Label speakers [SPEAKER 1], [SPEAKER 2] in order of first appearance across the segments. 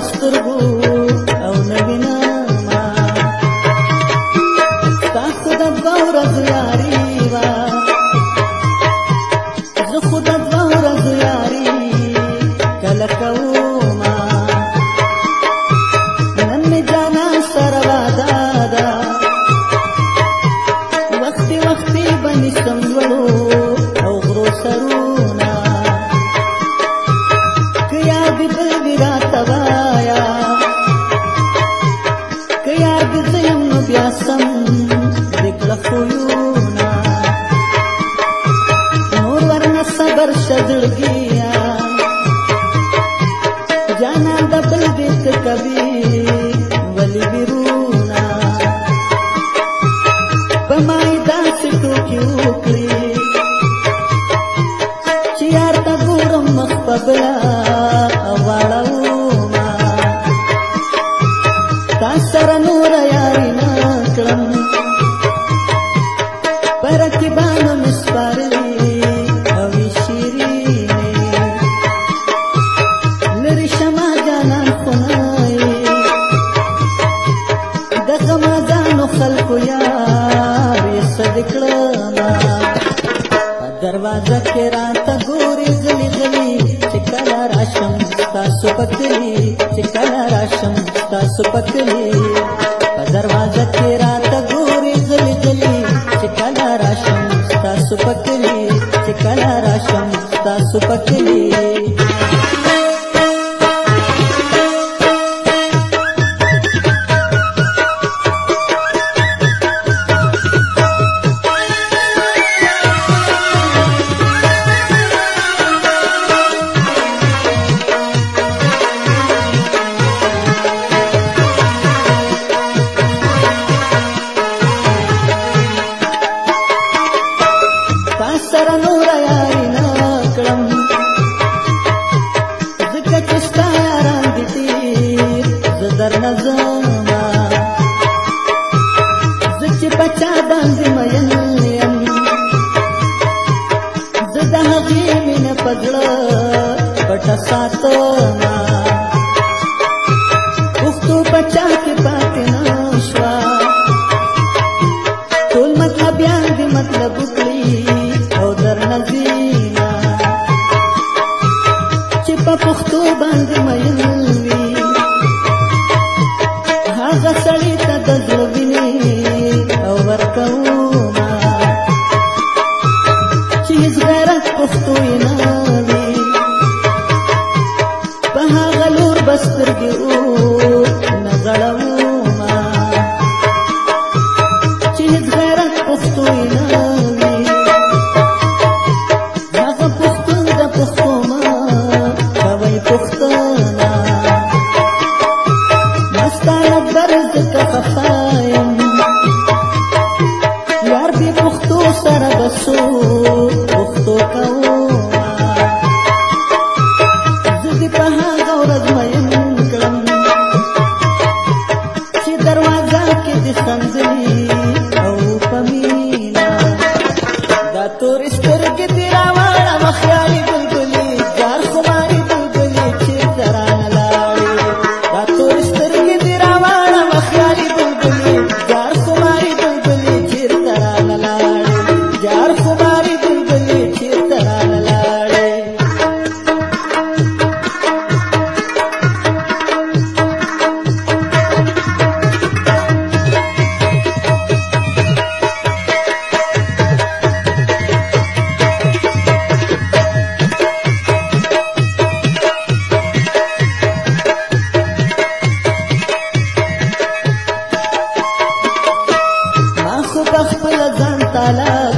[SPEAKER 1] astırbu زړګیا جانا د بل بیت کوي ولی بیرونا پمای داس ټوکیو کړی چې یار تا ګورم مخ په بلا واړو ما تا سره نور یاري نا کړم پر کې دروازه کې را ته ګوري غلي غلي چې کله راشم تاسو پکلي چې کله راشم تاسو پکلي په دروازه کې را ته ګوري غلي غلي چې کله راشم تاسو پکلي چې کله راشم تاسو پکلي نظر ಕಾಲ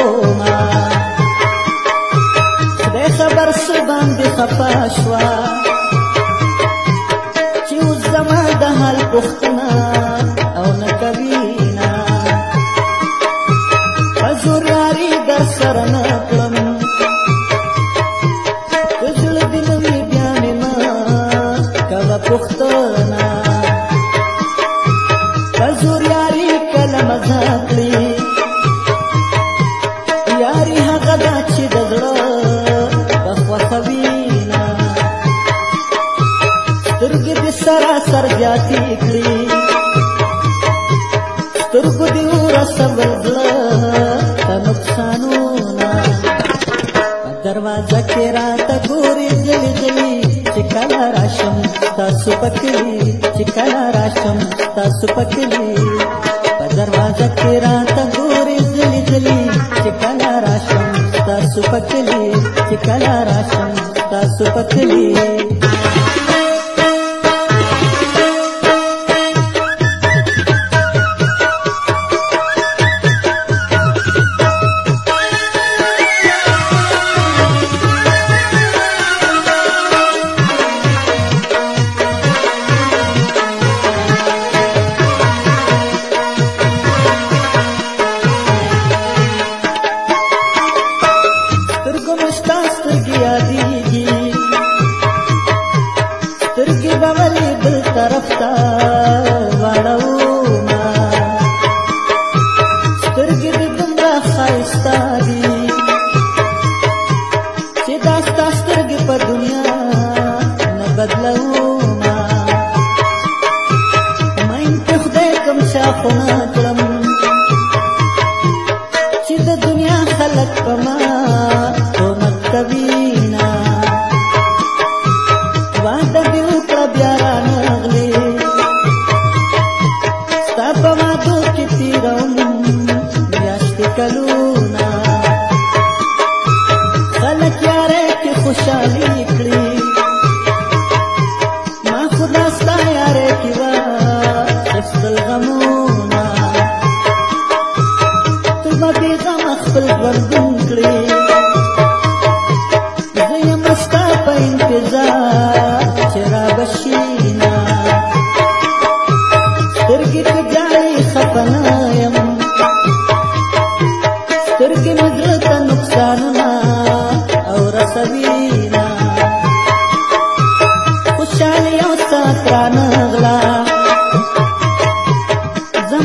[SPEAKER 1] کوما خدای خبر سو باندې خپا شوا چې اوس زما د حال پوښتنه او نه کوي نه پزوراري در سره نه کړم کزړه دې نه وي بیا مې ما کله پوښتنه پزوراري کله مزه کړی زیاتې کړې سترګو دې ورسول زړه ته نقصانونه په دروازه کې راته ګورې ځلې ځلې چې کله راشم تاسو پکلې چې کله راشم تاسو پکلې په دروازه کې راته ګورې ځلې ځلې چې کله راشم تاسو پکلې چې کله راشم تاسو پکلې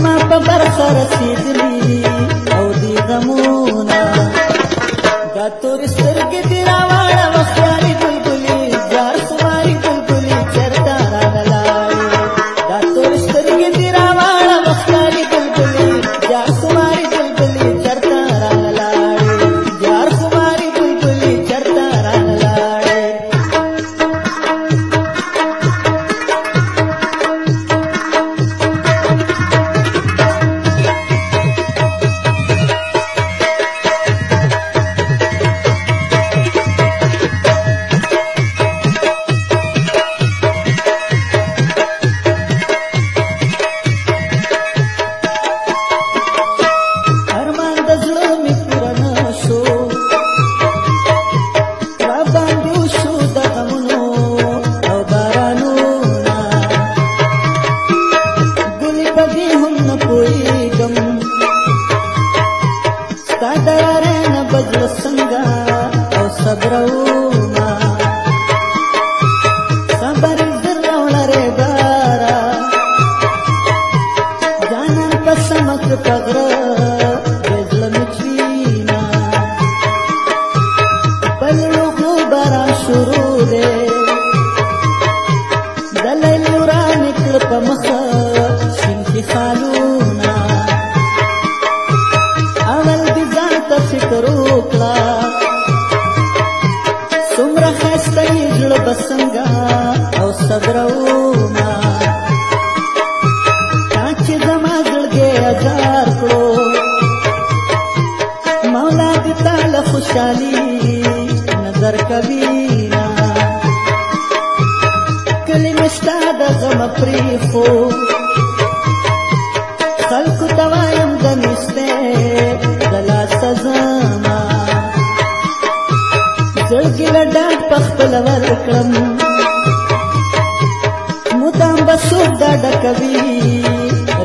[SPEAKER 1] ما په برخه رسیدلی او دی غمونه یاران بزل څنګه او صبر او خوشحالي نظر کبینا کلمې ستا د غم پرې خو خلکو ته وایم د نسته د لاسه زما زړګي له ډاډ په خپل ورکړم مدام به څوک دا ډکوي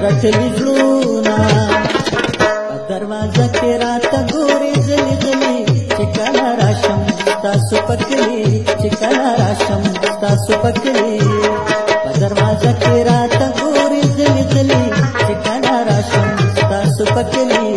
[SPEAKER 1] رټلي زړونه په دروازه کې راته पकली चिकणारा शंभू तासू पकली पदर माझ्या केरा तंगोरी जली जली पकली